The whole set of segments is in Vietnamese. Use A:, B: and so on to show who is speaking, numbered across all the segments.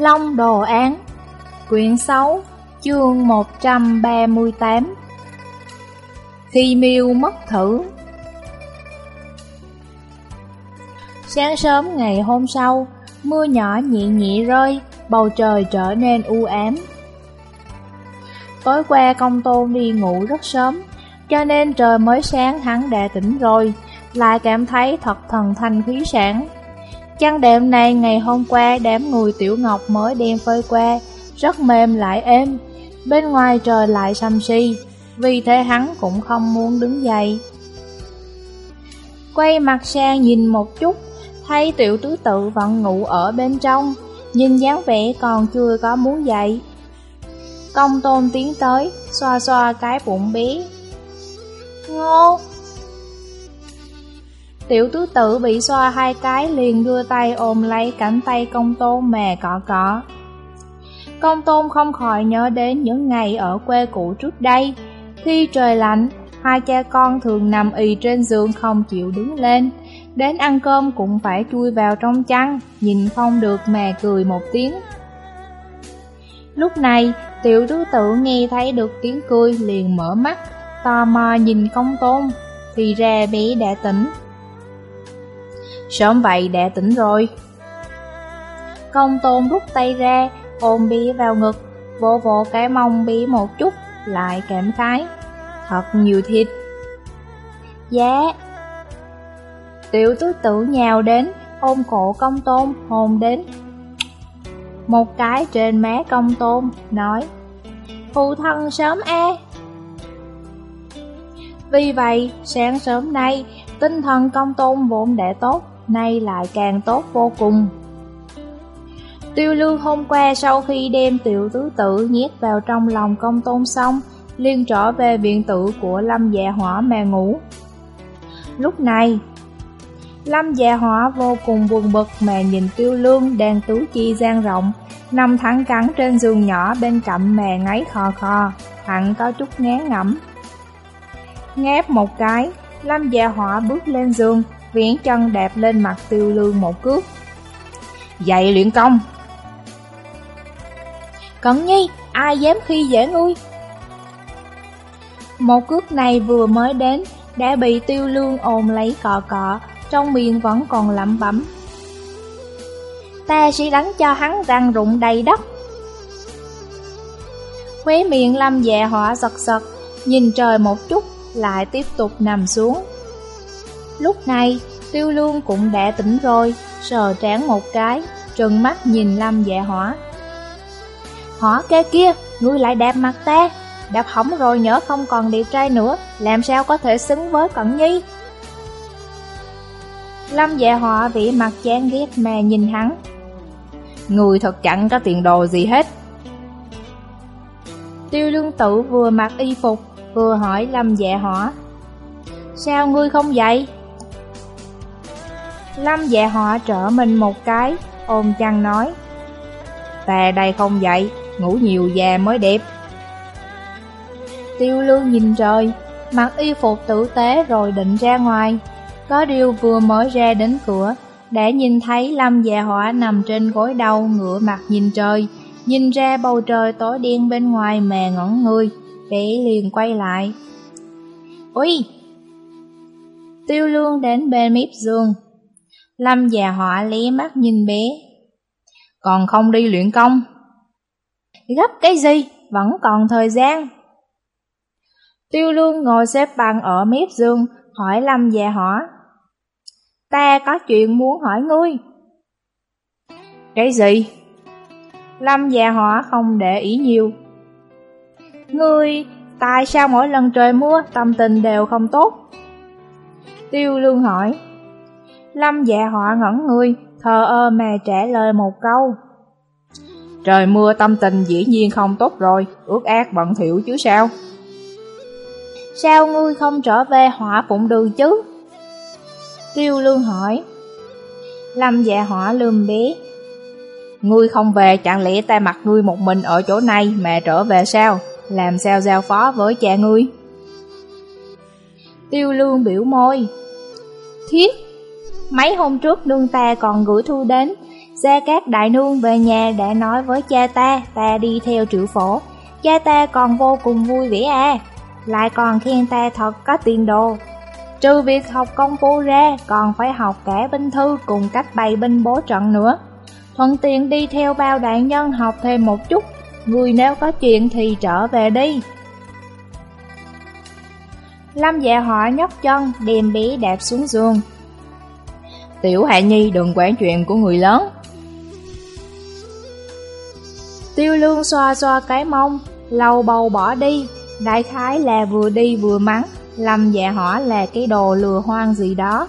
A: Long Đồ Án Quyển 6 Chương 138 Khi miêu mất thử Sáng sớm ngày hôm sau, mưa nhỏ nhẹ nhẹ rơi, bầu trời trở nên u ám. Tối qua công tôn đi ngủ rất sớm, cho nên trời mới sáng hắn đã tỉnh rồi, lại cảm thấy thật thần thanh khí sản. Chăn đệm này ngày hôm qua đám người tiểu ngọc mới đem phơi qua, rất mềm lại êm. Bên ngoài trời lại xăm si, vì thế hắn cũng không muốn đứng dậy. Quay mặt sang nhìn một chút, thấy tiểu tứ tự vẫn ngủ ở bên trong, nhìn dáng vẻ còn chưa có muốn dậy. Công tôn tiến tới, xoa xoa cái bụng bé. Ngô, Tiểu tứ tử bị xoa hai cái liền đưa tay ôm lấy cánh tay công tôn mè cọ cọ. Công tôn không khỏi nhớ đến những ngày ở quê cũ trước đây. Khi trời lạnh, hai cha con thường nằm ì trên giường không chịu đứng lên. Đến ăn cơm cũng phải chui vào trong chăn, nhìn không được mè cười một tiếng. Lúc này, tiểu tứ tử nghe thấy được tiếng cười liền mở mắt, tò mò nhìn công tôn, thì ra bé đã tỉnh. Sớm vậy đã tỉnh rồi. Công tôn rút tay ra, Ôm bia vào ngực. Vô vô cái mông bí một chút, Lại cảm khái Thật nhiều thịt. Giá Tiểu tứ tử nhào đến, Ôm cổ công tôn hồn đến. Một cái trên má công tôn Nói, Phụ thân sớm e Vì vậy, sáng sớm nay, Tinh thần công tôn vốn đã tốt nay lại càng tốt vô cùng. Tiêu lương hôm qua sau khi đem tiểu tứ tử nhét vào trong lòng công tôn xong, liên trở về viện tử của Lâm Dạ Hỏa mà ngủ. Lúc này, Lâm Dạ Hỏa vô cùng buồn bực mà nhìn tiêu lương đang tứ chi gian rộng, nằm thẳng cắn trên giường nhỏ bên cạnh mè ngáy khò khò, hẳn có chút ngán ngẩm. Ngáp một cái, Lâm Dạ Hỏa bước lên giường, Viễn chân đạp lên mặt tiêu lương một cước. Dạy luyện công. Cẩn nhi, ai dám khi dễ ngươi? Một cước này vừa mới đến Đã bị tiêu lương ồn lấy cọ cọ Trong miệng vẫn còn lẩm bẩm. Ta sẽ đánh cho hắn răng rụng đầy đất. Khuế miệng lâm dạ họa giật giật Nhìn trời một chút Lại tiếp tục nằm xuống. Lúc này, tiêu lương cũng đã tỉnh rồi, sờ trán một cái, trừng mắt nhìn Lâm dạ hỏa. Hỏa kê kia, ngươi lại đạp mặt ta, đạp hỏng rồi nhớ không còn đẹp trai nữa, làm sao có thể xứng với Cẩn Nhi? Lâm dạ họa vị mặt chán ghét mà nhìn hắn. Người thật chẳng có tiền đồ gì hết. Tiêu lương tử vừa mặc y phục, vừa hỏi Lâm dạ hỏa. Sao ngươi không dậy? Lâm dạ họ trở mình một cái, ôm chăn nói. Ta đây không dậy, ngủ nhiều già mới đẹp. Tiêu lương nhìn trời, mặc y phục tử tế rồi định ra ngoài. Có điều vừa mới ra đến cửa, đã nhìn thấy Lâm dạ hỏa nằm trên gối đầu ngửa mặt nhìn trời Nhìn ra bầu trời tối đen bên ngoài mè ngẩn người, bé liền quay lại. Ui! Tiêu lương đến bên mép giường, Lâm già họa lé mắt nhìn bé. Còn không đi luyện công? Gấp cái gì? Vẫn còn thời gian. Tiêu lương ngồi xếp bằng ở mép giường, hỏi Lâm già họa. Ta có chuyện muốn hỏi ngươi. Cái gì? Lâm già họa không để ý nhiều. Ngươi, tại sao mỗi lần trời mưa tâm tình đều không tốt? Tiêu lương hỏi. Lâm dạ họa ngẩn người, thờ ơ mà trả lời một câu. Trời mưa tâm tình dĩ nhiên không tốt rồi, ước ác bận thiểu chứ sao? Sao ngươi không trở về họa phụng đường chứ? Tiêu lương hỏi. Lâm dạ họa lườm bé. Ngươi không về chẳng lẽ ta mặc ngươi một mình ở chỗ này mà trở về sao? Làm sao giao phó với cha ngươi? Tiêu lương biểu môi. Thiết, mấy hôm trước nương ta còn gửi thư đến, Gia Cát Đại Nương về nhà đã nói với cha ta, ta đi theo triệu phổ. Cha ta còn vô cùng vui vẻ à, lại còn khen ta thật có tiền đồ. Trừ việc học công phu ra, còn phải học cả binh thư cùng cách bày binh bố trận nữa. Thuận tiện đi theo bao đại nhân học thêm một chút, người nếu có chuyện thì trở về đi. Lâm dạ họ nhấc chân, đem bé đạp xuống giường. Tiểu Hạ Nhi đừng quản chuyện của người lớn. Tiêu lương xoa xoa cái mông, lâu bầu bỏ đi, đại khái là vừa đi vừa mắng, Lâm dạ hỏa là cái đồ lừa hoang gì đó.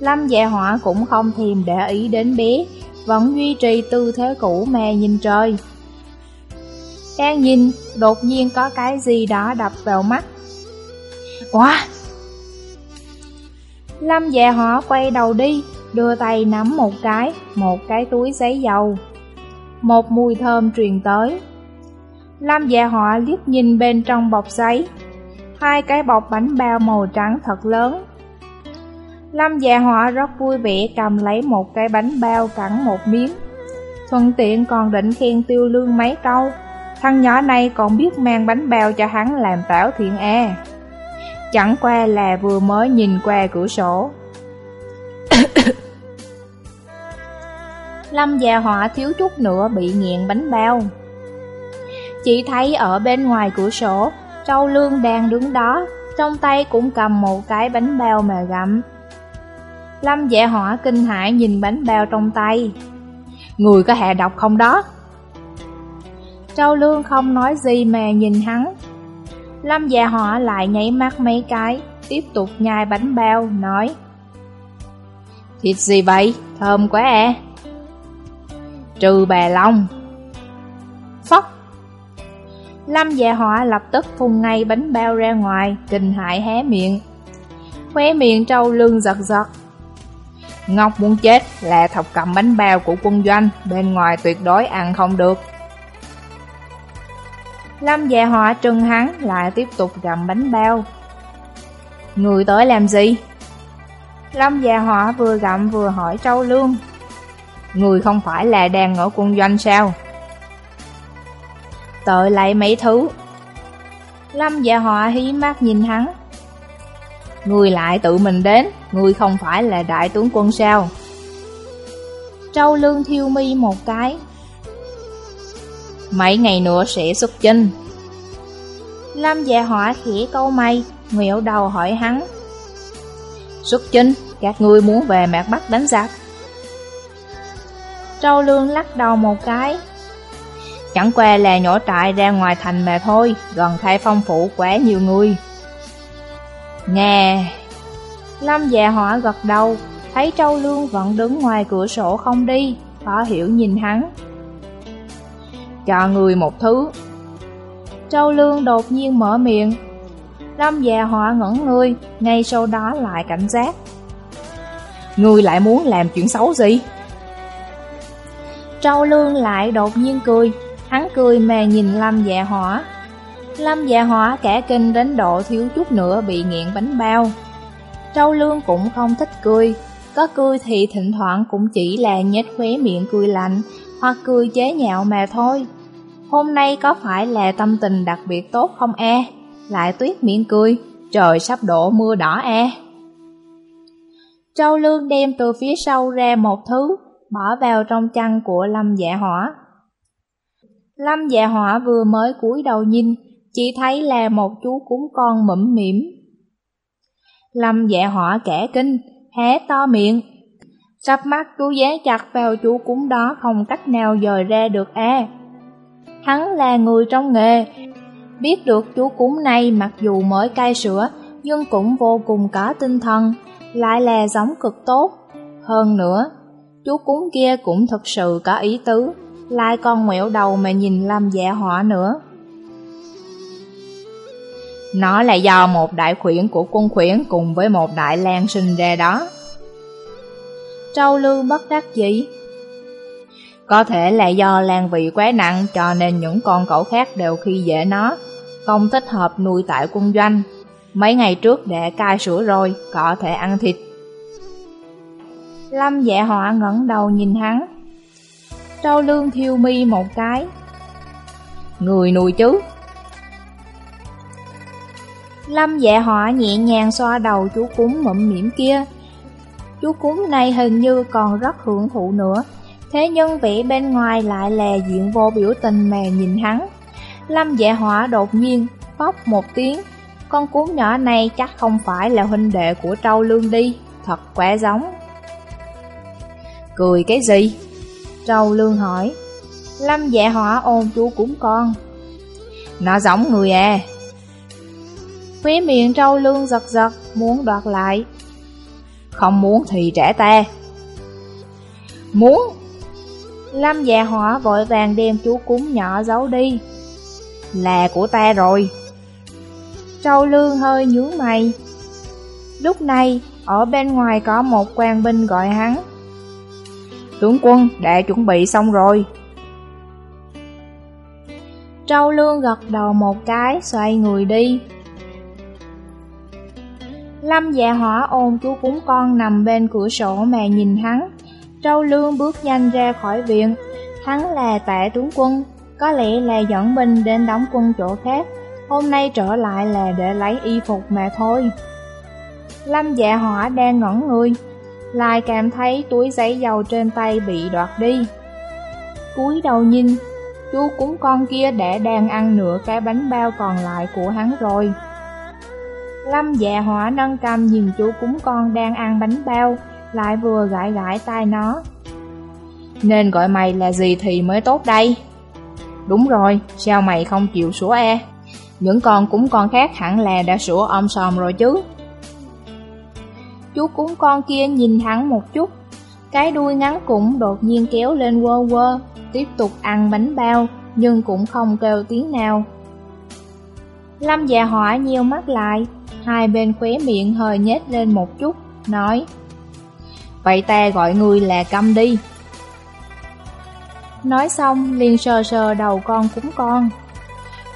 A: Lâm dạ hỏa cũng không thèm để ý đến bé, vẫn duy trì tư thế cũ mà nhìn trời. Đang nhìn, đột nhiên có cái gì đó đập vào mắt. Wow! Lâm dạ họ quay đầu đi, đưa tay nắm một cái, một cái túi giấy dầu. Một mùi thơm truyền tới. Lâm dạ họ liếc nhìn bên trong bọc giấy, hai cái bọc bánh bao màu trắng thật lớn. Lâm dạ họ rất vui vẻ cầm lấy một cái bánh bao cắn một miếng. Thuận tiện còn định khen tiêu lương mấy câu. Thằng nhỏ này còn biết mang bánh bao cho hắn làm tảo thiện e. Chẳng qua là vừa mới nhìn qua cửa sổ. Lâm già họa thiếu chút nữa bị nghiện bánh bao. Chỉ thấy ở bên ngoài cửa sổ, Châu Lương đang đứng đó, trong tay cũng cầm một cái bánh bao mà gặm. Lâm dạ họa kinh hãi nhìn bánh bao trong tay. Người có hạ độc không đó? Châu Lương không nói gì mà nhìn hắn. Lâm dạ họa lại nhảy mắt mấy cái, tiếp tục nhai bánh bao, nói Thịt gì vậy? Thơm quá à Trừ bà Long Phóc Lâm dạ họa lập tức phun ngay bánh bao ra ngoài, kinh hại hé miệng. Khóe miệng trâu lưng giật giật. Ngọc muốn chết là thọc cầm bánh bao của quân doanh, bên ngoài tuyệt đối ăn không được. Lâm dạ họa trừng hắn, lại tiếp tục gặm bánh bao. Người tới làm gì? Lâm dạ họa vừa gặm vừa hỏi trâu lương. Người không phải là đang ở quân doanh sao? Tội lại mấy thứ Lâm dạ họa hí mắt nhìn hắn Người lại tự mình đến, Người không phải là đại tướng quân sao Trâu lương thiêu mi một cái Mấy ngày nữa sẽ xuất chinh Lâm dạ họa khẽ câu mây Nguyệu đầu hỏi hắn Xuất chinh Các ngươi muốn về mạc Bắc đánh giặc Trâu lương lắc đầu một cái Chẳng qua là nhỏ trại ra ngoài thành mà thôi, gần khai phong phủ quá nhiều người. Nghe! Lâm dạ hỏa gật đầu, thấy Châu Lương vẫn đứng ngoài cửa sổ không đi, khó hiểu nhìn hắn. Cho người một thứ. Châu Lương đột nhiên mở miệng. Lâm dạ già hỏa ngẩn người, ngay sau đó lại cảnh giác. Người lại muốn làm chuyện xấu gì? Châu Lương lại đột nhiên cười, Hắn cười mà nhìn Lâm dạ hỏa Lâm dạ hỏa cả kinh đến độ thiếu chút nữa bị nghiện bánh bao Trâu lương cũng không thích cười Có cười thì thỉnh thoảng cũng chỉ là nhếch khóe miệng cười lạnh Hoặc cười chế nhạo mà thôi Hôm nay có phải là tâm tình đặc biệt tốt không e? Lại tuyết miệng cười Trời sắp đổ mưa đỏ e Trâu lương đem từ phía sau ra một thứ Bỏ vào trong chăn của lâm dạ hỏa Lâm dạ hỏa vừa mới cúi đầu nhìn, chỉ thấy là một chú cúng con mẫm mỉm. Lâm dạ hỏa kẻ kinh, hé to miệng. Sắp mắt chú dán chặt vào chú cúng đó không cách nào dời ra được a. Hắn là người trong nghề, biết được chú cúng này mặc dù mới cai sữa, nhưng cũng vô cùng có tinh thần, lại là giống cực tốt. Hơn nữa, chú cúng kia cũng thật sự có ý tứ, lại còn ngoẹo đầu mà nhìn làm dạ họa nữa.
B: Nó là do một đại khuyển của quân khuyển cùng với một đại lang sinh ra đó.
A: Trâu lưu bất đắc dĩ.
B: Có thể là do lan vị quá nặng cho nên những con cẩu khác đều khi dễ nó, không thích hợp nuôi tại quân doanh. Mấy ngày trước để cai sữa rồi, có thể ăn thịt.
A: Lâm dạ họa ngẩng đầu nhìn hắn. Trâu lương thiêu mi một cái.
B: Người nuôi chứ?
A: Lâm dạ họa nhẹ nhàng xoa đầu chú cúng mụm mỉm kia. Chú cúng này hình như còn rất hưởng thụ nữa, thế nhưng vị bên ngoài lại là diện vô biểu tình mà nhìn hắn. Lâm dạ hỏa đột nhiên, phóc một tiếng, con cún nhỏ này chắc không phải là huynh đệ của trâu lương đi, thật quá giống.
B: Cười cái gì?
A: Trâu lương hỏi. Lâm dạ hỏa ôm chú cũng con.
B: Nó giống người à.
A: phía miệng trâu lương giật giật, muốn đoạt lại.
B: Không muốn thì trẻ ta.
A: Muốn. Lâm dạ hỏa vội vàng đem chú cúng nhỏ giấu đi.
B: Là của ta rồi.
A: Trâu lương hơi nhướng mày. Lúc này, ở bên ngoài có một quan binh gọi hắn.
B: Tướng quân đã chuẩn bị xong rồi.
A: Trâu lương gật đầu một cái, xoay người đi. Lâm dạ hỏa ôm chú cúng con nằm bên cửa sổ mà nhìn hắn. Trâu lương bước nhanh ra khỏi viện. Hắn là tạ tướng quân, có lẽ là dẫn binh đến đóng quân chỗ khác. Hôm nay trở lại là để lấy y phục mà thôi. Lâm dạ hỏa đang ngẩn người, lại cảm thấy túi giấy dầu trên tay bị đoạt đi. cúi đầu nhìn, chú cúng con kia đã đang ăn nửa cái bánh bao còn lại của hắn rồi. Lâm dạ hỏa nâng cầm nhìn chú cúng con đang ăn bánh bao, lại vừa gãi gãi tai nó.
B: Nên gọi mày là gì thì mới tốt đây? Đúng rồi, sao mày không chịu sủa e? Những con cúng con khác hẳn là đã sủa om sòm rồi chứ.
A: Chú cúng con kia nhìn hắn một chút, cái đuôi ngắn cũng đột nhiên kéo lên quơ quơ, tiếp tục ăn bánh bao, nhưng cũng không kêu tiếng nào. Lâm già hỏa nhiều mắt lại, hai bên khóe miệng hơi nhếch lên một chút, nói Vậy ta gọi người là câm đi. Nói xong liền sờ sờ đầu con cúng con.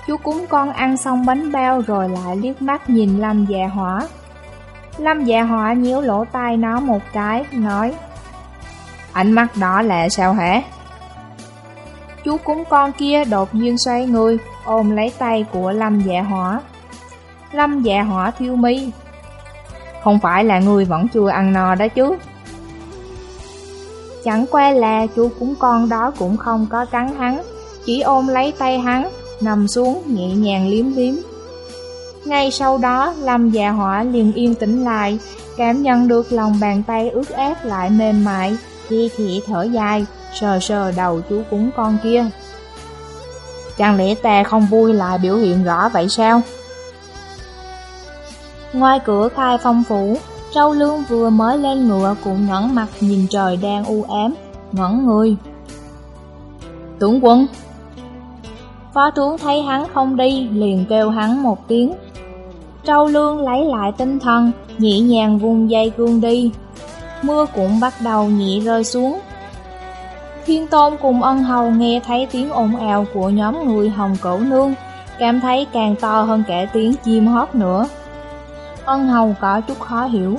A: Chú cúng con ăn xong bánh bao rồi lại liếc mắt nhìn Lâm dạ hỏa. Lâm dạ hỏa nhíu lỗ tai nó một cái, nói
B: Ánh mắt đó là sao hả?
A: Chú cúng con kia đột nhiên xoay người, ôm lấy tay của Lâm dạ hỏa. Lâm dạ hỏa thiêu mi
B: Không phải là người vẫn chưa ăn no đó chứ.
A: Chẳng qua là chú cúng con đó cũng không có cắn hắn Chỉ ôm lấy tay hắn Nằm xuống nhẹ nhàng liếm liếm Ngay sau đó Lâm già hỏa liền yên tĩnh lại Cảm nhận được lòng bàn tay ướt át lại mềm mại Khi khỉ thở dài Sờ sờ đầu chú cúng con kia
B: Chẳng lẽ ta không vui lại biểu hiện rõ vậy sao?
A: Ngoài cửa khai phong phủ, Trâu Lương vừa mới lên ngựa cũng ngẩn mặt nhìn trời đang u ám, ngẩn người.
B: Tướng quân
A: Phó tướng thấy hắn không đi, liền kêu hắn một tiếng. Trâu Lương lấy lại tinh thần, nhẹ nhàng vùng dây cương đi. Mưa cũng bắt đầu nhẹ rơi xuống. Thiên Tôn cùng ân hầu nghe thấy tiếng ồn ào của nhóm người Hồng Cẩu Nương, cảm thấy càng to hơn cả tiếng chim hót nữa. Ân hầu có chút khó hiểu.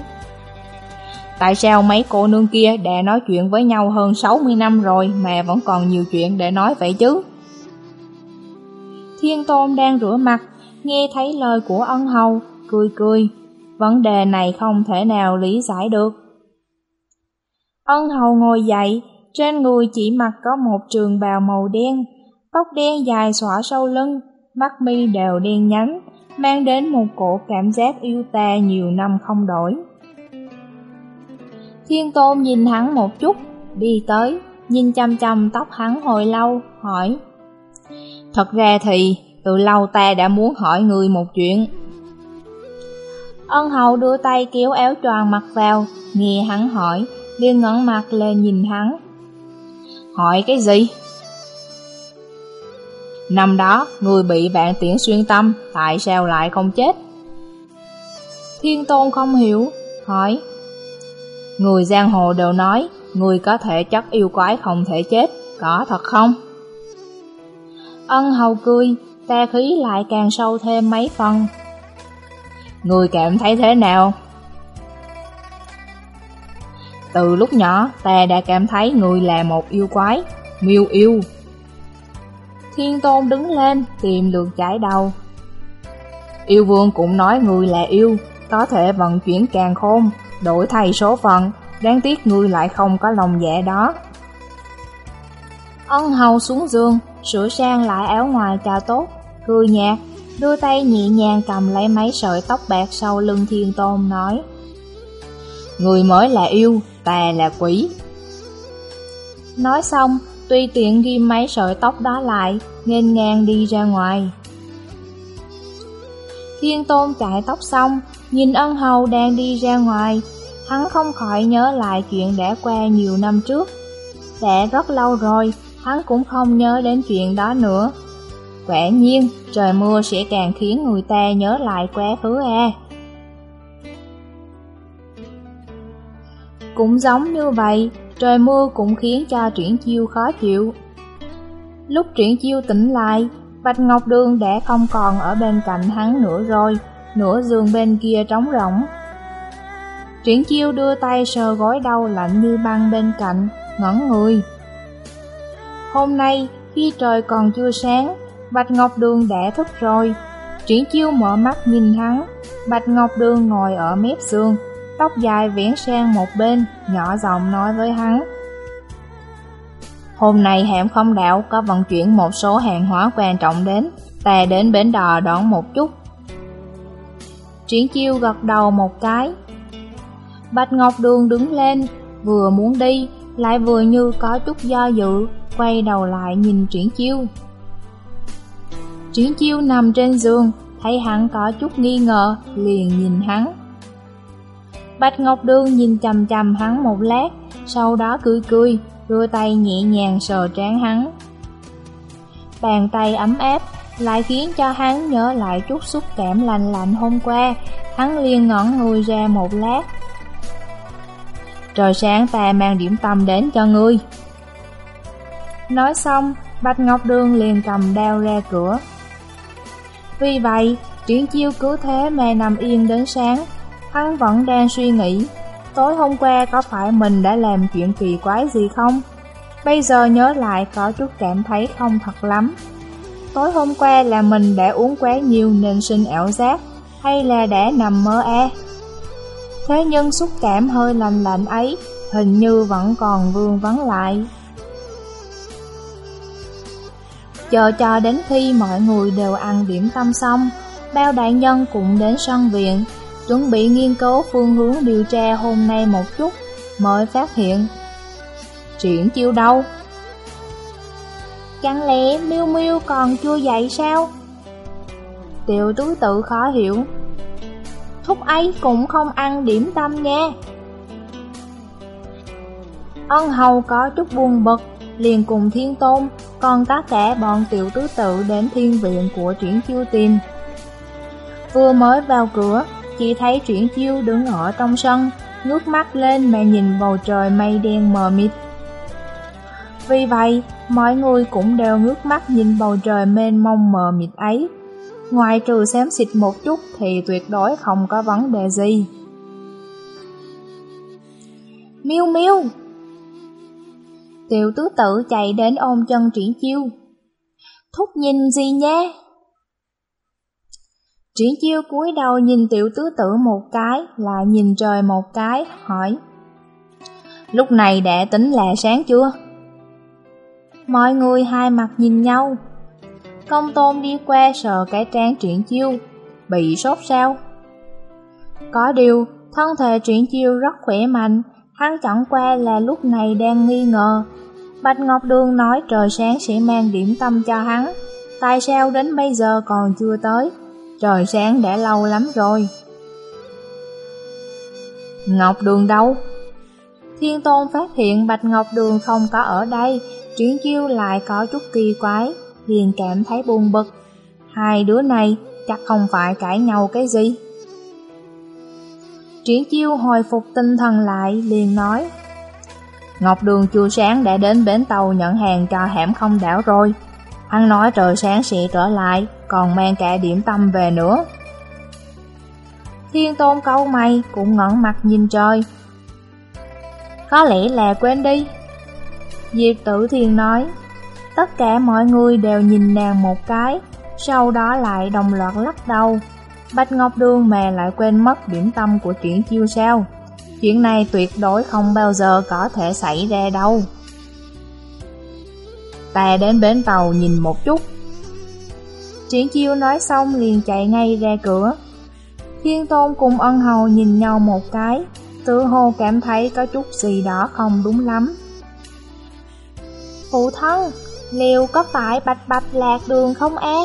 B: Tại sao mấy cô nương kia đã nói chuyện với nhau hơn 60 năm rồi mà vẫn còn nhiều chuyện để nói vậy chứ?
A: Thiên Tôn đang rửa mặt, nghe thấy lời của ân hầu, cười cười. Vấn đề này không thể nào lý giải được. Ân hầu ngồi dậy, trên người chỉ mặc có một trường bào màu đen, tóc đen dài xõa sau lưng, mắt mi đều đen nhánh, mang đến một cổ cảm giác yêu ta nhiều năm không đổi. Thiên Tôn nhìn hắn một chút, đi tới, nhìn chăm chăm tóc hắn hồi lâu, hỏi
B: Thật ra thì từ lâu ta đã muốn hỏi người một chuyện.
A: Ân hầu đưa tay kéo áo choàng mặt vào, nghe hắn hỏi, liền ngẩng mặt lên nhìn hắn.
B: Hỏi cái gì? Năm đó, người bị vạn tiễn xuyên tâm, tại sao lại không chết?
A: Thiên tôn không hiểu, hỏi.
B: Người giang hồ đều nói, người có thể chất yêu quái không thể chết, có thật không?
A: Ân hầu cười, ta khí lại càng sâu thêm mấy phần.
B: Người cảm thấy thế nào? Từ lúc nhỏ, ta đã cảm thấy người là một yêu quái, miêu yêu.
A: Thiên tôn đứng lên, tìm đường chải đầu.
B: Yêu vương cũng nói người là yêu, có thể vận chuyển càng khôn, đổi thay số phận, đáng tiếc người lại không có lòng dạ đó.
A: Ân hầu xuống giường, sửa sang lại áo ngoài cho tốt, cười nhạt, đưa tay nhẹ nhàng cầm lấy mấy sợi tóc bạc sau lưng thiên tôn nói.
B: Người mới là yêu, ta là quỷ.
A: Nói xong, tuy tiện ghi mấy sợi tóc đó lại, nghênh ngang đi ra ngoài. Thiên tôn chạy tóc xong, nhìn ân hầu đang đi ra ngoài, hắn không khỏi nhớ lại chuyện đã qua nhiều năm trước. Đã rất lâu rồi, hắn cũng không nhớ đến chuyện đó nữa. Quả nhiên, trời mưa sẽ càng khiến người ta nhớ lại quá khứ à. Cũng giống như vậy, trời mưa cũng khiến cho triển chiêu khó chịu. Lúc triển chiêu tỉnh lại, Bạch Ngọc Đường đã không còn ở bên cạnh hắn nữa rồi, nửa giường bên kia trống rỗng. Triển chiêu đưa tay sờ gối đau lạnh như băng bên cạnh, ngẩn người. Hôm nay, khi trời còn chưa sáng, Bạch Ngọc Đường đã thức rồi. Triển chiêu mở mắt nhìn hắn, Bạch Ngọc Đường ngồi ở mép giường, tóc dài viễn sang một bên, nhỏ giọng nói với hắn.
B: Hôm nay hẻm không đảo có vận chuyển một số hàng hóa quan trọng đến, ta đến bến đò đón một chút.
A: Triển chiêu gật đầu một cái. Bạch Ngọc Đường đứng lên, vừa muốn đi, lại vừa như có chút do dự, quay đầu lại nhìn Triển chiêu. Triển chiêu nằm trên giường, thấy hắn có chút nghi ngờ, liền nhìn hắn. Bạch Ngọc Đường nhìn chầm chầm hắn một lát, sau đó cười cười, đưa tay nhẹ nhàng sờ trán hắn. Bàn tay ấm áp, lại khiến cho hắn nhớ lại chút xúc cảm lành lạnh hôm qua, hắn liền ngẩn người ra một lát.
B: Trời sáng ta mang điểm tâm đến cho ngươi.
A: Nói xong, Bạch Ngọc Đường liền cầm đao ra cửa. Vì vậy, triển chiêu cứ thế mà nằm yên đến sáng, hắn vẫn đang suy nghĩ, tối hôm qua có phải mình đã làm chuyện kỳ quái gì không? Bây giờ nhớ lại có chút cảm thấy không thật lắm. Tối hôm qua là mình đã uống quá nhiều nên sinh ảo giác, hay là đã nằm mơ e? Thế nhưng xúc cảm hơi lạnh lạnh ấy, hình như vẫn còn vương vấn lại. Chờ cho đến khi mọi người đều ăn điểm tâm xong, bao đại nhân cũng đến sân viện, chuẩn bị nghiên cứu phương hướng điều tra hôm nay một chút, mới phát hiện. Triển chiêu đâu? Chẳng lẽ Miu Miu còn chưa dậy sao? Tiểu tứ tự khó hiểu. Thúc ấy cũng không ăn điểm tâm nha. Ân hầu có chút buồn bực, liền cùng thiên tôn, còn tất cả bọn tiểu tứ tự đến thiên viện của triển chiêu tìm. Vừa mới vào cửa, chỉ thấy triển chiêu đứng ở trong sân, ngước mắt lên mà nhìn bầu trời mây đen mờ mịt. Vì vậy, mọi người cũng đều ngước mắt nhìn bầu trời mênh mông mờ mịt ấy. Ngoài trừ xém xịt một chút thì tuyệt đối không có vấn đề gì. Miêu miêu! Tiểu tứ tử chạy đến ôm chân triển chiêu. Thúc nhìn gì nha? Triển chiêu cúi đầu nhìn tiểu tứ tử một cái, lại nhìn trời một cái, hỏi. Lúc này đã tính là sáng chưa? Mọi người hai mặt nhìn nhau. Công tôn đi qua sờ cái trán triển chiêu, bị sốt sao? Có điều, thân thể triển chiêu rất khỏe mạnh, hắn chẳng qua là lúc này đang nghi ngờ. Bạch Ngọc Đường nói trời sáng sẽ mang điểm tâm cho hắn, tại sao đến bây giờ còn chưa tới? Trời sáng đã lâu lắm rồi.
B: Ngọc Đường đâu?
A: Thiên Tôn phát hiện Bạch Ngọc Đường không có ở đây, Triển Chiêu lại có chút kỳ quái, liền cảm thấy buồn bực. Hai đứa này chắc không phải cãi nhau cái gì. Triển Chiêu hồi phục tinh thần lại, liền nói Ngọc Đường chưa sáng đã đến bến tàu nhận hàng cho hẻm không đảo rồi. Hắn nói trời sáng sẽ trở lại, còn mang cả điểm tâm về nữa. Thiên Tôn câu mày cũng ngẩn mặt nhìn trời. Có lẽ là quên đi. Diệp Tử Thiên nói, tất cả mọi người đều nhìn nàng một cái, sau đó lại đồng loạt lắc đầu. Bạch Ngọc Đường mà lại quên mất điểm tâm của chuyển chiêu sao. Chuyện này tuyệt đối không bao giờ có thể xảy ra đâu. Ta đến bến tàu nhìn một chút. Triển chiêu nói xong liền chạy ngay ra cửa. Thiên Tôn cùng ân hầu nhìn nhau một cái, tự hồ cảm thấy có chút gì đó không đúng lắm. Phụ thân, liệu có phải bạch bạch lạc đường không e?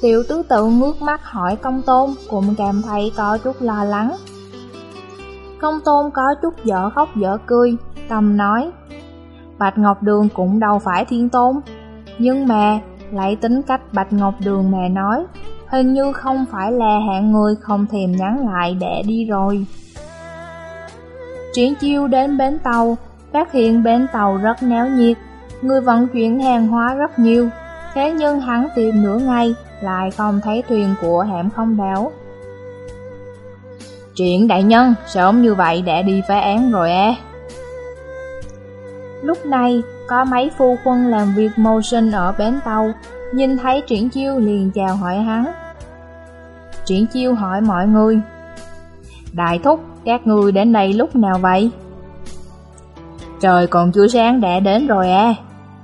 A: Tiểu tứ tự ngước mắt hỏi công tôn, cũng cảm thấy có chút lo lắng. Công tôn có chút dở khóc dở cười, cầm nói, Bạch Ngọc Đường cũng đâu phải thiên tôn, nhưng mà lại tính cách Bạch Ngọc Đường mà nói, hình như không phải là hạng người không thèm nhắn lại để đi rồi. Triển chiêu đến bến tàu, phát hiện bến tàu rất náo nhiệt, người vận chuyển hàng hóa rất nhiều, thế nhưng hắn tìm nửa ngày lại không thấy thuyền của hẻm không đảo.
B: Triển đại nhân, sớm như vậy đã đi phá án rồi à?
A: Lúc này, có mấy phu quân làm việc mưu sinh ở bến tàu, nhìn thấy Triển Chiêu liền chào hỏi hắn.
B: Triển Chiêu hỏi mọi người, Đại thúc, các người đến đây lúc nào vậy? Trời còn chưa sáng đã đến rồi à.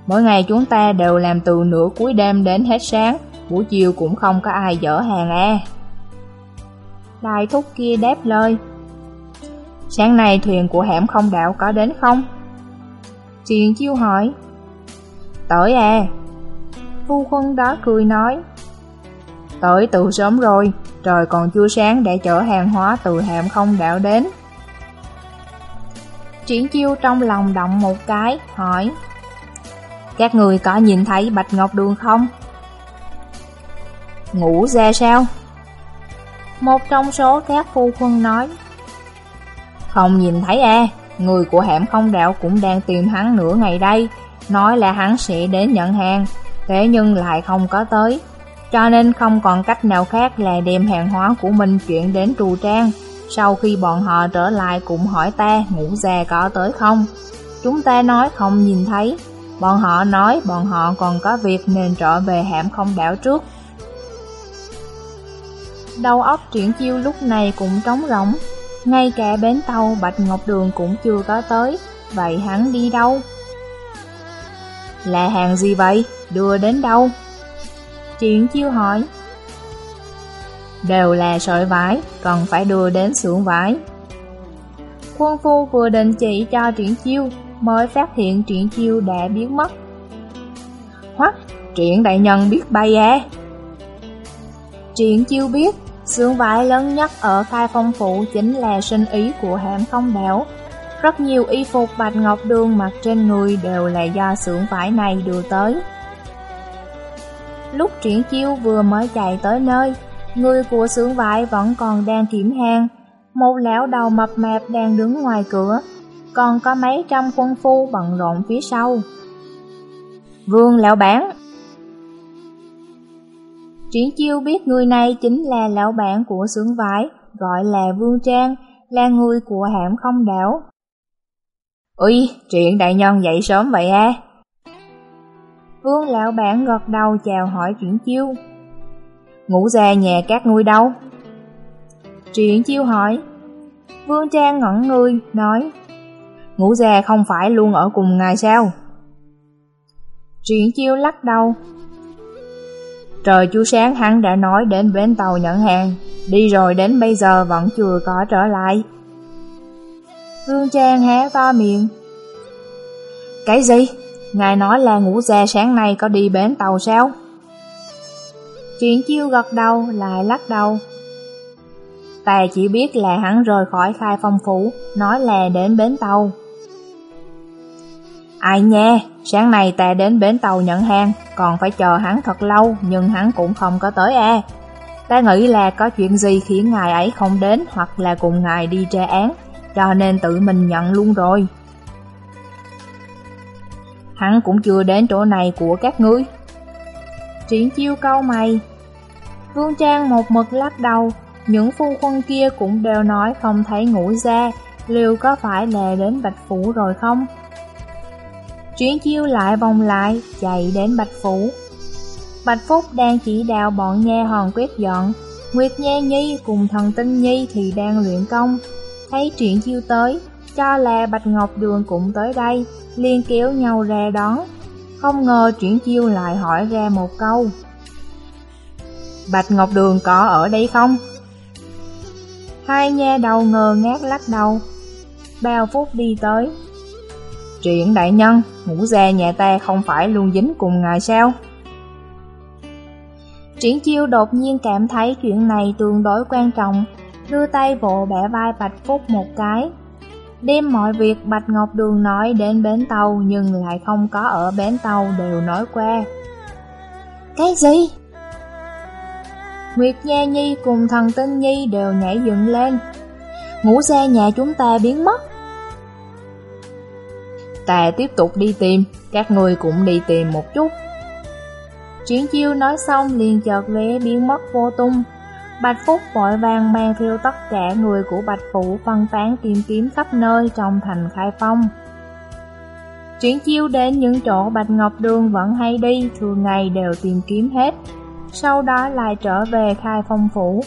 B: Mỗi ngày chúng ta đều làm từ nửa cuối đêm đến hết sáng, buổi chiều cũng không có ai dỡ hàng à.
A: Đại thúc kia đáp lời.
B: Sáng nay thuyền của hẻm không đạo có đến không?
A: Triền chiêu hỏi.
B: Tới à.
A: Phu quân đó cười nói.
B: Tới từ sớm rồi, trời còn chưa sáng để chở hàng hóa từ hạm không đảo đến.
A: Triển chiêu trong lòng động một cái, hỏi.
B: Các người có nhìn thấy Bạch Ngọc Đường không? Ngủ ra sao?
A: Một trong số các phu quân nói.
B: Không nhìn thấy à, người của hẻm không đạo cũng đang tìm hắn nửa ngày đây, nói là hắn sẽ đến nhận hàng, thế nhưng lại không có tới. Cho nên không còn cách nào khác là đem hàng hóa của mình chuyển đến trù trang. Sau khi bọn họ trở lại cũng hỏi ta ngủ già có tới không. Chúng ta nói không nhìn thấy. Bọn họ nói bọn họ còn có việc nên trở về hẻm không đảo trước.
A: Đầu óc triển chiêu lúc này cũng trống rỗng. Ngay cả bến tàu Bạch Ngọc Đường cũng chưa có tới. Vậy hắn đi đâu?
B: Là hàng gì vậy? Đưa đến đâu?
A: Triển chiêu hỏi.
B: Đều là sợi vải, cần phải đưa đến xưởng vải.
A: Quân phu vừa định chỉ cho triển chiêu, mới phát hiện triển chiêu đã biến mất.
B: Hoắc, triển đại nhân biết bay à?
A: Triển chiêu biết, Sướng vải lớn nhất ở khai phong phụ chính là sinh ý của hãng không đảo. Rất nhiều y phục bạch ngọc đường mặc trên người đều là do xưởng vải này đưa tới. Lúc triển chiêu vừa mới chạy tới nơi, người của xưởng vải vẫn còn đang kiểm hàng. Một lão đầu mập mạp đang đứng ngoài cửa, còn có mấy trăm quân phu bận rộn phía sau.
B: Vương lão bán.
A: Triển chiêu biết người này chính là lão bản của xưởng vải, gọi là Vương Trang, là người của hãm không đảo.
B: Ui, chuyện đại nhân dậy sớm vậy à?
A: Vương lão bản gật đầu chào hỏi Triển Chiêu.
B: Ngủ ra nhà các ngươi đâu?
A: Triển Chiêu hỏi. Vương Trang ngẩn người, nói.
B: Ngủ ra không phải luôn ở cùng ngài sao?
A: Triển Chiêu lắc đầu.
B: Trời chú sáng hắn đã nói đến bến tàu nhận hàng, đi rồi đến bây giờ vẫn chưa có trở lại.
A: Hương Trang hé to miệng.
B: Cái gì? Ngài nói là ngủ già sáng nay có đi bến tàu sao?
A: chuyện chiêu gật đầu lại lắc đầu.
B: Ta chỉ biết là hắn rời khỏi khai phong phủ, nói là đến bến tàu. Ai nha, sáng nay ta đến bến tàu nhận hàng, còn phải chờ hắn thật lâu, nhưng hắn cũng không có tới à. Ta nghĩ là có chuyện gì khiến ngài ấy không đến hoặc là cùng ngài đi tra án, cho nên tự mình nhận luôn rồi. Hắn cũng chưa đến chỗ này của các ngươi.
A: Triển chiêu câu mày. Vương Trang một mực lắc đầu, những phu quân kia cũng đều nói không thấy ngủ ra, liệu có phải là đến Bạch Phủ rồi không? Chuyển chiêu lại vòng lại, chạy đến Bạch Phủ. Bạch Phúc đang chỉ đạo bọn nha hòn quyết dọn, Nguyệt Nha Nhi cùng thần Tinh Nhi thì đang luyện công. Thấy triển chiêu tới, cho là Bạch Ngọc Đường cũng tới đây, liền kéo nhau ra đón. Không ngờ chuyển chiêu lại hỏi ra một câu.
B: Bạch Ngọc Đường có ở đây không?
A: Hai nha đầu ngờ ngác lắc đầu. Bao phút đi tới.
B: Triển đại nhân, ngũ gia nhà ta không phải luôn dính cùng ngài sao?
A: Triển chiêu đột nhiên cảm thấy chuyện này tương đối quan trọng, đưa tay vỗ bẻ vai Bạch Phúc một cái. Đem mọi việc Bạch Ngọc Đường nói đến bến tàu nhưng lại không có ở bến tàu đều nói qua. Cái gì? Nguyệt Nha Nhi cùng thần Tinh Nhi đều nhảy dựng lên. Ngũ xe nhà chúng ta biến mất.
B: Ta tiếp tục đi tìm, các người cũng đi tìm một chút.
A: Triển chiêu nói xong liền chợt lóe biến mất vô tung. Bạch Phúc vội vàng mang theo tất cả người của Bạch Phụ phân tán tìm kiếm khắp nơi trong thành khai phong. Triển chiêu đến những chỗ Bạch Ngọc Đường vẫn hay đi, thường ngày đều tìm kiếm hết. Sau đó lại trở về khai phong phủ.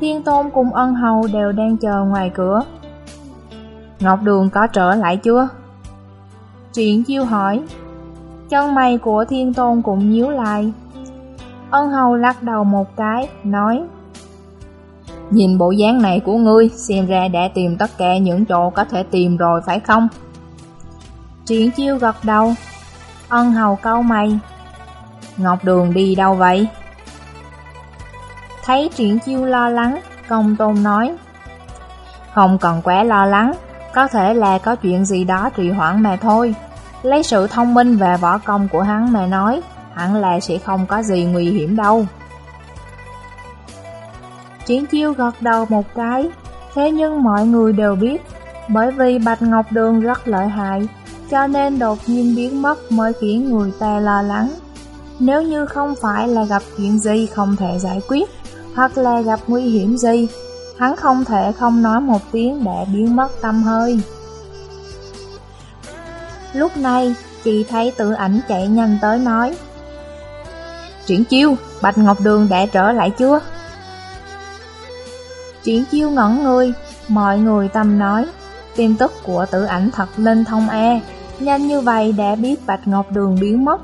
A: Thiên Tôn cùng ân hầu đều đang chờ ngoài cửa.
B: Ngọc Đường có trở lại chưa?
A: Triển chiêu hỏi. Chân mày của Thiên Tôn cũng nhíu lại. Ân hầu lắc đầu một cái, nói
B: Nhìn bộ dáng này của ngươi, xem ra đã tìm tất cả những chỗ có thể tìm rồi phải không?
A: Triển chiêu gật đầu Ân hầu câu mày
B: Ngọc Đường đi đâu vậy?
A: Thấy triển chiêu lo lắng, công tôn nói
B: Không cần quá lo lắng, có thể là có chuyện gì đó trì hoãn mà thôi. Lấy sự thông minh và võ công của hắn mà nói, Hẳn là sẽ không có gì nguy hiểm đâu.
A: Triển chiêu gật đầu một cái. Thế nhưng mọi người đều biết, Bởi vì Bạch Ngọc Đường rất lợi hại, Cho nên đột nhiên biến mất mới khiến người ta lo lắng. Nếu như không phải là gặp chuyện gì không thể giải quyết, Hoặc là gặp nguy hiểm gì Hắn không thể không nói một tiếng để biến mất tâm hơi Lúc này, chị thấy tự ảnh chạy nhanh tới nói
B: Triển chiêu, Bạch Ngọc Đường đã trở lại chưa?
A: Triển chiêu ngẩn người, mọi người tâm nói Tin tức của tự ảnh thật linh thông e Nhanh như vậy đã biết Bạch Ngọc Đường biến mất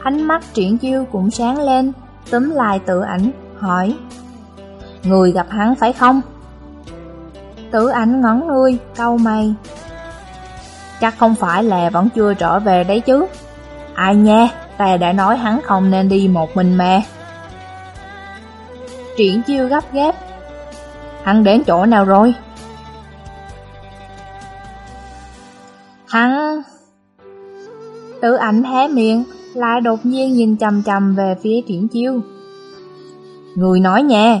A: Ánh mắt triển chiêu cũng sáng lên Túm lại tự ảnh, hỏi
B: Người gặp hắn phải không?
A: Tử ảnh ngẩn người, câu mày
B: Chắc không phải là vẫn chưa trở về đấy chứ Ai nha, ta đã nói hắn không nên đi một mình mà
A: Triển chiêu gấp ghép
B: Hắn đến chỗ nào rồi?
A: Hắn... Tử ảnh hé miệng, lại đột nhiên nhìn chầm chầm về phía triển chiêu.
B: Người nói nha.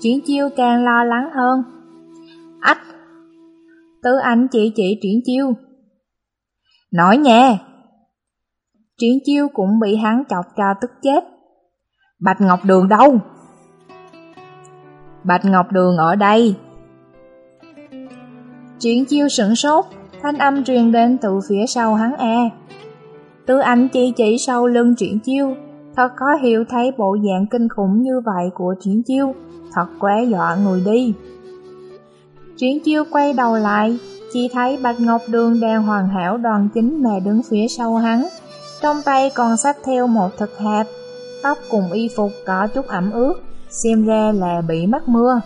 A: Triển chiêu càng lo lắng hơn. Ách! tứ anh chỉ chỉ triển chiêu.
B: Nói nha.
A: Triển chiêu cũng bị hắn chọc cho tức chết.
B: Bạch Ngọc Đường đâu? Bạch Ngọc Đường ở đây.
A: Triển chiêu sửng sốt, thanh âm truyền đến từ phía sau hắn e. tứ anh chỉ chỉ sau lưng triển chiêu, thật khó hiểu thấy bộ dạng kinh khủng như vậy của triển chiêu, thật quá dọa người đi. Triển chiêu quay đầu lại, chỉ thấy Bạch Ngọc Đường đang hoàn hảo đoàn chính mà đứng phía sau hắn, trong tay còn xách theo một thực hạp, tóc cùng y phục có chút ẩm ướt, xem ra là bị mắc mưa.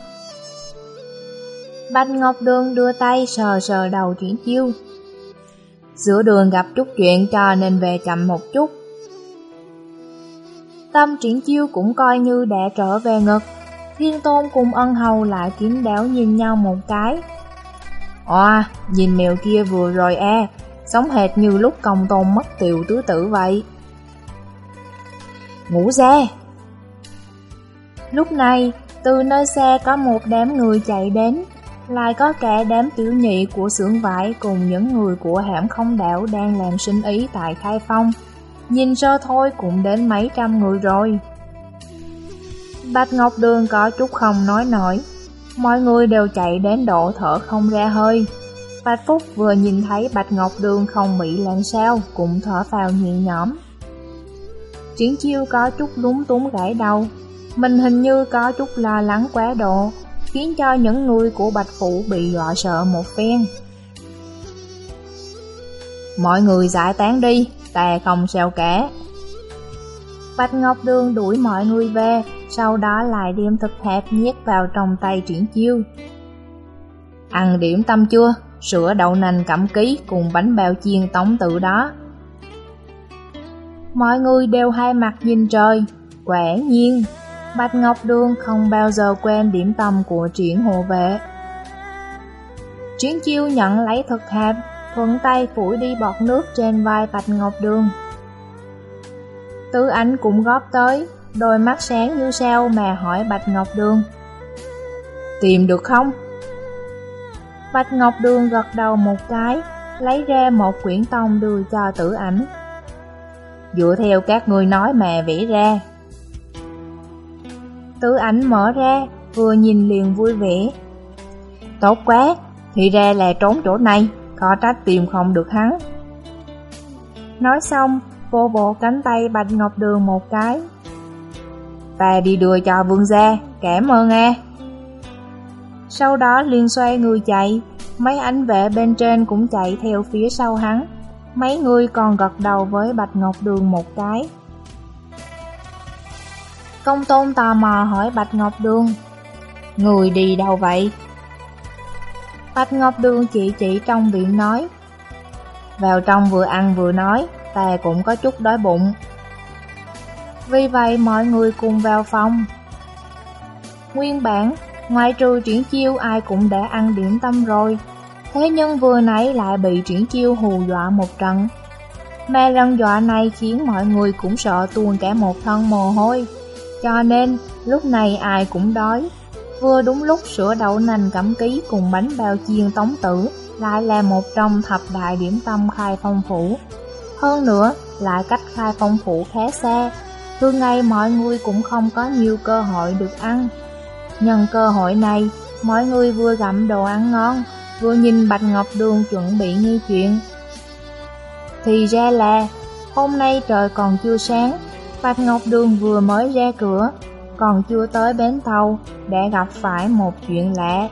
A: Bạch Ngọc Đường đưa tay sờ sờ đầu triển chiêu.
B: Giữa đường gặp chút chuyện cho nên về chậm một chút.
A: Tâm triển chiêu cũng coi như đã trở về ngực. Thiên tôn cùng ân hầu lại kín đáo nhìn nhau một cái.
B: Oa, nhìn mèo kia vừa rồi e, sống hệt như lúc công tôn mất tiểu tứ tử vậy.
A: Ngủ xe Lúc này, từ nơi xe có một đám người chạy đến, lại có cả đám tiểu nhị của xưởng vải cùng những người của hẻm không đảo đang làm sinh ý tại Khai Phong. Nhìn sơ thôi cũng đến mấy trăm người rồi. Bạch Ngọc Đường có chút không nói nổi, mọi người đều chạy đến độ thở không ra hơi. Bạch Phúc vừa nhìn thấy Bạch Ngọc Đường không bị làm sao, cũng thở vào nhẹ nhõm. Triển chiêu có chút lúng túng gãi đầu, mình hình như có chút lo lắng quá độ, khiến cho những người của Bạch Phụ bị dọa sợ một phen.
B: Mọi người giải tán đi, ta không sao cả.
A: Bạch Ngọc Đường đuổi mọi người về, sau đó lại đem thực hẹp nhét vào trong tay triển chiêu.
B: Ăn điểm tâm chưa? Sữa đậu nành cẩm ký cùng bánh bao chiên tống tự đó.
A: Mọi người đều hai mặt nhìn trời, quả nhiên Bạch Ngọc Đường không bao giờ quên điểm tâm của triển hộ vệ. Triển chiêu nhận lấy thực hạp, thuận tay phủi đi bọt nước trên vai Bạch Ngọc Đường. Tứ Ánh cũng góp tới, đôi mắt sáng như sao mà hỏi Bạch Ngọc Đường.
B: Tìm được không?
A: Bạch Ngọc Đường gật đầu một cái, lấy ra một quyển tông đưa cho tử ảnh.
B: Dựa theo các người nói mà vẽ ra,
A: Tử ảnh mở ra, vừa nhìn liền vui vẻ.
B: Tốt quá, thì ra là trốn chỗ này, khó trách tìm không được hắn.
A: Nói xong, vô bộ cánh tay Bạch Ngọc Đường một cái.
B: Ta đi đưa cho vương gia, cảm ơn a.
A: Sau đó liền xoay người chạy, mấy anh vệ bên trên cũng chạy theo phía sau hắn. Mấy người còn gật đầu với Bạch Ngọc Đường một cái. Công tôn tò mò hỏi Bạch Ngọc Đường
B: Người đi đâu vậy?
A: Bạch Ngọc Đường chỉ chỉ trong viện nói
B: Vào trong vừa ăn vừa nói Ta cũng có chút đói bụng
A: vì vậy mọi người cùng vào phòng Nguyên bản Ngoài trừ triển chiêu ai cũng đã ăn điểm tâm rồi Thế nhưng vừa nãy lại bị triển chiêu hù dọa một trận Mà lần dọa này khiến mọi người cũng sợ tuôn cả một thân mồ hôi cho nên, lúc này ai cũng đói. Vừa đúng lúc sữa đậu nành cẩm ký cùng bánh bao chiên tống tử lại là một trong thập đại điểm tâm khai phong phủ. Hơn nữa, lại cách khai phong phủ khá xa, thường ngày mọi người cũng không có nhiều cơ hội được ăn. Nhân cơ hội này, mọi người vừa gặm đồ ăn ngon, vừa nhìn Bạch Ngọc Đường chuẩn bị nghi chuyện. Thì ra là, hôm nay trời còn chưa sáng, Bạch Ngọc Đường vừa mới ra cửa, còn chưa tới bến tàu, đã gặp phải một chuyện lạ.